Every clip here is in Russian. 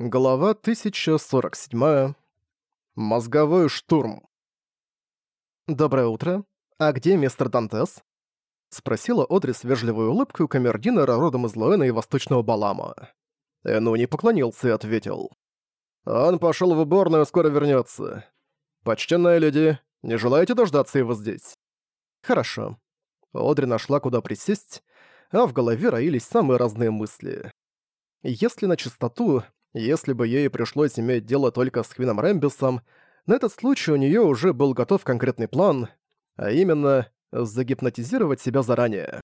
Глава 1047. Мозговой штурм. «Доброе утро. А где мистер Дантес?» — спросила Одри с вежливой улыбкой у камердинера родом из Луэна и Восточного Балама. Эну не поклонился и ответил. «Он пошел в уборную, скоро вернется. Почтенная леди, не желаете дождаться его здесь?» «Хорошо». Одри нашла, куда присесть, а в голове роились самые разные мысли. Если на чистоту, если бы ей пришлось иметь дело только с Хвином Рэмбисом, на этот случай у нее уже был готов конкретный план, а именно загипнотизировать себя заранее.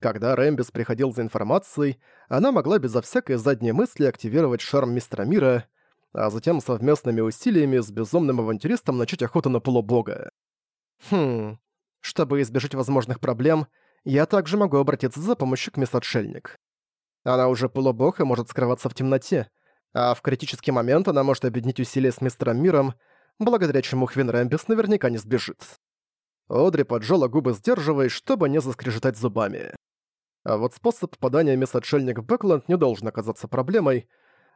Когда Рэмбис приходил за информацией, она могла безо всякой задней мысли активировать шарм Мистера Мира, а затем совместными усилиями с безумным авантюристом начать охоту на полубога. Хм, чтобы избежать возможных проблем, я также могу обратиться за помощью к мисс Отшельник. Она уже полубог и может скрываться в темноте, а в критический момент она может объединить усилия с мистером Миром, благодаря чему Хвин Рэмбис наверняка не сбежит. Одри поджала губы, сдерживаясь, чтобы не заскрежетать зубами. А вот способ попадания мисс Отшельник в Бэкленд не должен оказаться проблемой.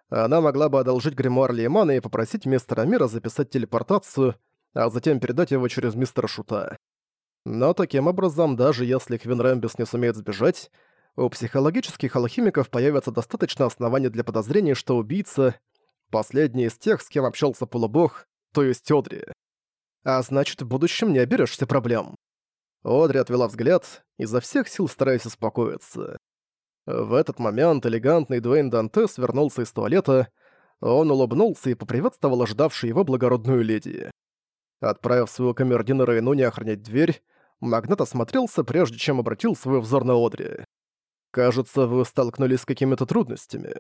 Она могла бы одолжить гримуар Леймана и попросить мистера Мира записать телепортацию, а затем передать его через мистера Шута. Но таким образом, даже если Хвин Рэмбис не сумеет сбежать, у психологических алхимиков появится достаточно оснований для подозрения, что убийца – последний из тех, с кем общался полубог, то есть Одри. А значит, в будущем не оберешься проблем. Одри отвела взгляд, изо всех сил стараясь успокоиться. В этот момент элегантный Дуэйн Дантес вернулся из туалета, он улыбнулся и поприветствовал ожидавшую его благородную леди. Отправив своего камердинера Инуни охранять дверь, магнат осмотрелся, прежде чем обратил свой взор на Одри. Кажется, вы столкнулись с какими-то трудностями.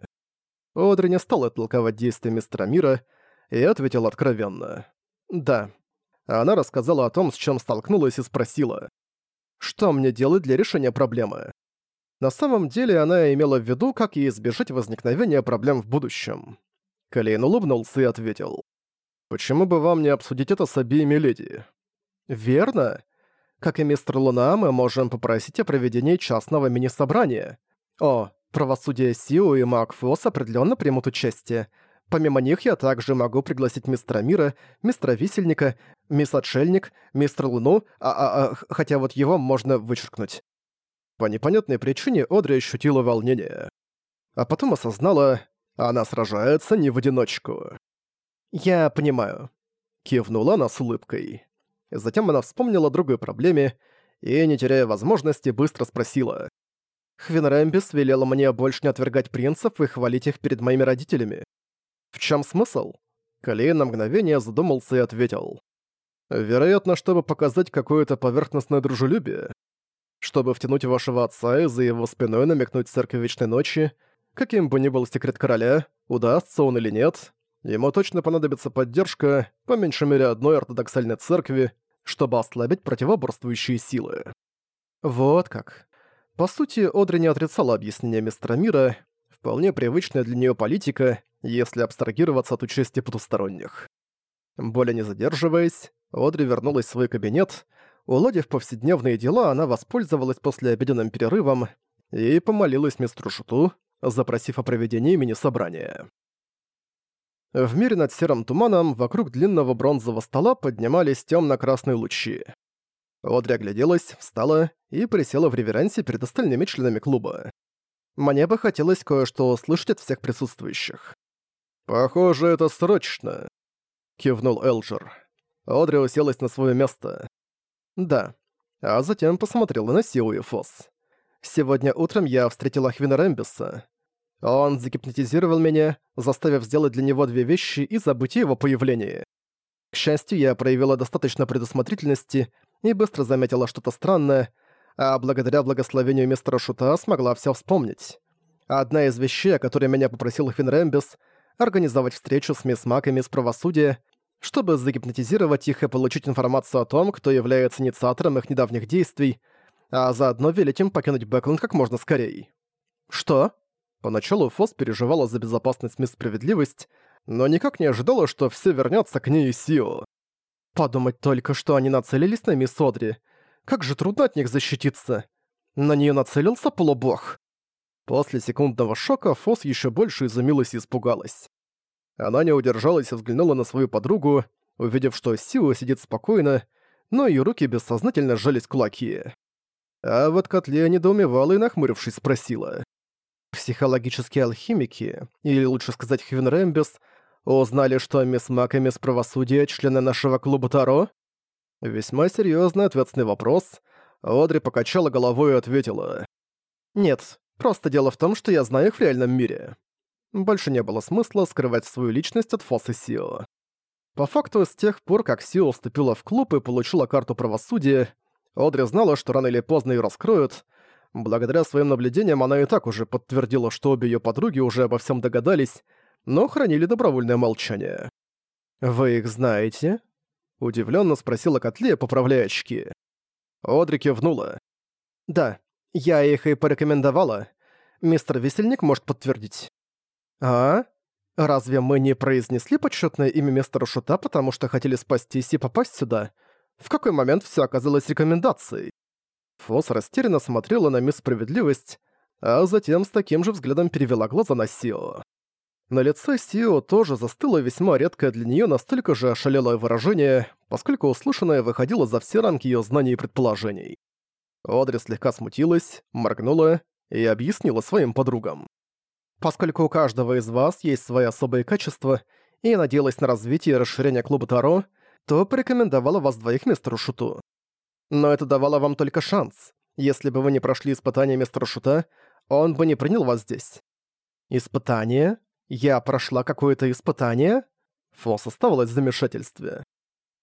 Одри не стала толковать действия мистера Мира и ответила откровенно. «Да». Она рассказала о том, с чем столкнулась и спросила. «Что мне делать для решения проблемы?» На самом деле она имела в виду, как ей избежать возникновения проблем в будущем. Калейн улыбнулся и ответил. «Почему бы вам не обсудить это с обеими леди?» «Верно. Как и мистер Луна, мы можем попросить о проведении частного мини-собрания. О, правосудие Сиу и Мак Фос определенно примут участие. Помимо них я также могу пригласить мистера Мира, мистера Висельника, мисс Отшельник, мистера Луну, а, а, а, хотя вот его можно вычеркнуть. По непонятной причине Одри ощутила волнение. А потом осознала, она сражается не в одиночку. «Я понимаю», — кивнула она с улыбкой. Затем она вспомнила о другой проблеме и, не теряя возможности, быстро спросила. «Хвенрэмбис велела мне больше не отвергать принцев и хвалить их перед моими родителями. В чем смысл?» Калейн на мгновение задумался и ответил. «Вероятно, чтобы показать какое-то поверхностное дружелюбие. Чтобы втянуть вашего отца и за его спиной намекнуть церкви Вечной Ночи, каким бы ни был секрет короля, удастся он или нет, ему точно понадобится поддержка, по меньшей мере, одной ортодоксальной церкви, чтобы ослабить противоборствующие силы. Вот как. По сути, Одри не отрицала объяснение мистера Мира, вполне привычная для нее политика, если абстрагироваться от участия потусторонних. Более не задерживаясь, Одри вернулась в свой кабинет. Уладив повседневные дела, она воспользовалась послеобеденным перерывом и помолилась мистеру Шуту, запросив о проведении мини-собрания. В мире над серым туманом вокруг длинного бронзового стола поднимались темно-красные лучи. Одри огляделась, встала и присела в реверансе перед остальными членами клуба. Мне бы хотелось кое-что услышать от всех присутствующих. «Похоже, это срочно», — кивнул Элджер. Одри уселась на свое место. «Да». А затем посмотрела на Сиу и Фосс. «Сегодня утром я встретила Хвина Рэмбиса. Он загипнотизировал меня, заставив сделать для него две вещи и забыть о его появлении. К счастью, я проявила достаточно предусмотрительности и быстро заметила что-то странное, а благодаря благословению мистера Шута смогла все вспомнить. Одна из вещей, о которой меня попросил Финрембис, организовать встречу с мисс Мак и мисс правосудия, чтобы загипнотизировать их и получить информацию о том, кто является инициатором их недавних действий, а заодно велеть им покинуть Бэкленд как можно скорее. «Что?» Поначалу Фос переживала за безопасность и справедливость, но никак не ожидала, что все вернется к ней и Сио. Подумать только, что они нацелились на мисс Одри. Как же трудно от них защититься. На нее нацелился полубог. После секундного шока Фос еще больше изумилась и испугалась. Она не удержалась и взглянула на свою подругу, увидев, что Сио сидит спокойно, но ее руки бессознательно сжались кулаки. А вот котле недоумевала и, нахмурившись, спросила. Психологические алхимики, или лучше сказать Хвен Рэмбис, узнали, что мисс Мак и мисс Правосудие – члены нашего клуба Таро? Весьма серьезный ответственный вопрос. Одри покачала головой и ответила. «Нет, просто дело в том, что я знаю их в реальном мире». Больше не было смысла скрывать свою личность от Фос и Сио. По факту, с тех пор, как Сио вступила в клуб и получила карту правосудия, Одри знала, что рано или поздно ее раскроют, Благодаря своим наблюдениям она и так уже подтвердила, что обе ее подруги уже обо всем догадались, но хранили добровольное молчание. «Вы их знаете?» – удивленно спросила Котле, поправляя очки. Одри кивнула. «Да, я их и порекомендовала. Мистер Весельник может подтвердить». «А? Разве мы не произнесли почетное имя мистера Шута, потому что хотели спастись и попасть сюда? В какой момент все оказалось рекомендацией?» Фос растерянно смотрела на мисс Справедливость, а затем с таким же взглядом перевела глаза на Сио. На лице Сио тоже застыло весьма редкое для нее настолько же ошалелое выражение, поскольку услышанное выходило за все рамки ее знаний и предположений. Одри слегка смутилась, моргнула и объяснила своим подругам. «Поскольку у каждого из вас есть свои особые качества, и надеялась на развитие и расширение клуба Таро, то порекомендовала вас двоих мистеру Шуту но это давало вам только шанс. Если бы вы не прошли испытание мистера Шута, он бы не принял вас здесь». «Испытание? Я прошла какое-то испытание?» Фос оставалась в замешательстве.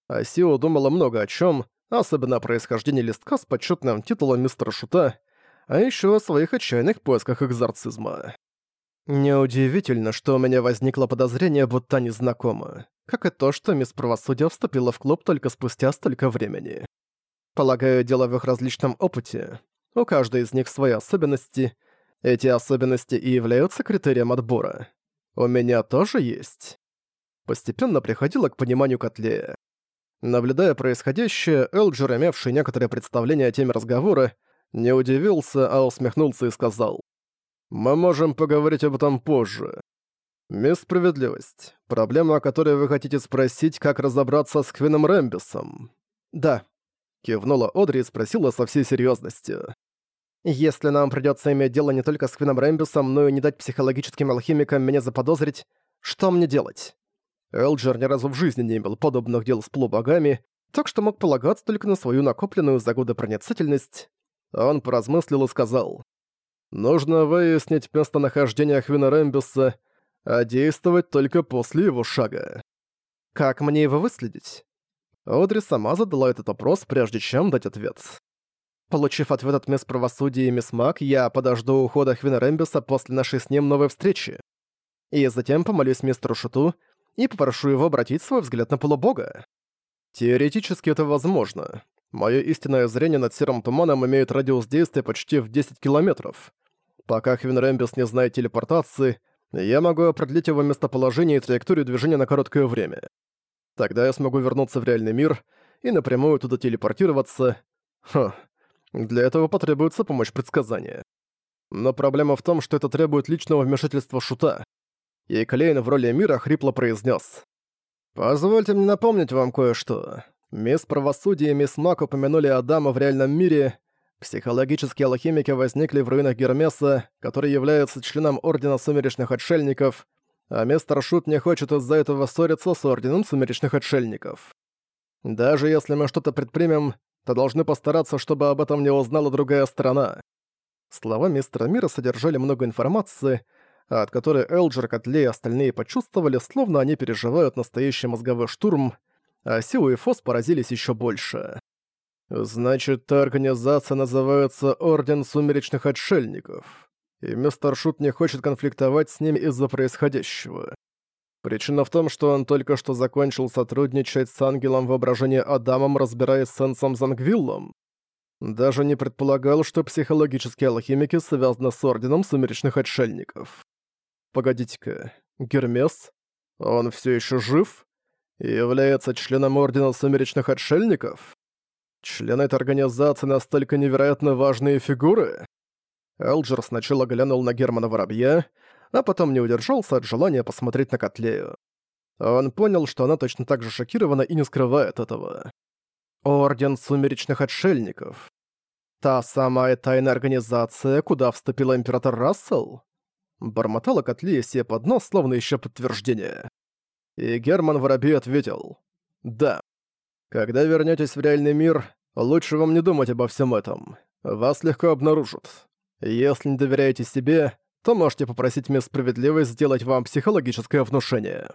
Асио думала много о чем, особенно о происхождении листка с почетным титулом мистера Шута, а еще о своих отчаянных поисках экзорцизма. Неудивительно, что у меня возникло подозрение, будто они знакомы, как и то, что мисс Правосудия вступила в клуб только спустя столько времени. Полагаю, дело в их различном опыте. У каждой из них свои особенности. Эти особенности и являются критерием отбора. У меня тоже есть. Постепенно приходила к пониманию Котлея. Наблюдая происходящее, Элджер, имевший некоторое представление о теме разговора, не удивился, а усмехнулся и сказал. «Мы можем поговорить об этом позже. Мисс Справедливость, проблема, о которой вы хотите спросить, как разобраться с Квином Рэмбисом?» «Да, Кивнула Одри и спросила со всей серьезностью. «Если нам придется иметь дело не только с Квином Рэмбюсом, но и не дать психологическим алхимикам меня заподозрить, что мне делать?» Элджер ни разу в жизни не имел подобных дел с полубогами, так что мог полагаться только на свою накопленную за годы проницательность. Он поразмыслил и сказал. «Нужно выяснить местонахождение Хвина Рэмбюса, а действовать только после его шага». «Как мне его выследить?» Одри сама задала этот вопрос, прежде чем дать ответ. Получив ответ от мисс правосудия и мисс Мак, я подожду ухода Хвина Рэмбиса после нашей с ним новой встречи. И затем помолюсь мистеру Шуту и попрошу его обратить свой взгляд на полубога. Теоретически это возможно. Моё истинное зрение над серым туманом имеет радиус действия почти в 10 километров. Пока Хвин Рэмбис не знает телепортации, я могу определить его местоположение и траекторию движения на короткое время. Тогда я смогу вернуться в реальный мир и напрямую туда телепортироваться. Хм, для этого потребуется помощь предсказания. Но проблема в том, что это требует личного вмешательства Шута. И Клейн в роли мира хрипло произнес: «Позвольте мне напомнить вам кое-что. Мисс правосудия и мисс Мак упомянули Адама в реальном мире. Психологические алхимики возникли в руинах Гермеса, который является членом Ордена Сумеречных Отшельников — а мистер Шут не хочет из-за этого ссориться с Орденом Сумеречных Отшельников. Даже если мы что-то предпримем, то должны постараться, чтобы об этом не узнала другая сторона». Слова мистера Мира содержали много информации, а от которой Элджер, Котле и остальные почувствовали, словно они переживают настоящий мозговой штурм, а Сиу и Фос поразились еще больше. «Значит, та организация называется Орден Сумеречных Отшельников», и мистер Шут не хочет конфликтовать с ним из-за происходящего. Причина в том, что он только что закончил сотрудничать с ангелом воображения Адамом, разбираясь с Сенсом Зангвиллом. Даже не предполагал, что психологические алхимики связаны с Орденом Сумеречных Отшельников. Погодите-ка, Гермес? Он все еще жив? И является членом Ордена Сумеречных Отшельников? Члены этой организации настолько невероятно важные фигуры? Элджер сначала глянул на Германа Воробья, а потом не удержался от желания посмотреть на Котлею. Он понял, что она точно так же шокирована и не скрывает этого. Орден Сумеречных Отшельников. Та самая тайная организация, куда вступил император Рассел? Бормотала Котлея себе под нос, словно еще подтверждение. И Герман Воробей ответил. «Да. Когда вернетесь в реальный мир, лучше вам не думать обо всем этом. Вас легко обнаружат. Если не доверяете себе, то можете попросить мисс Справедливость сделать вам психологическое внушение.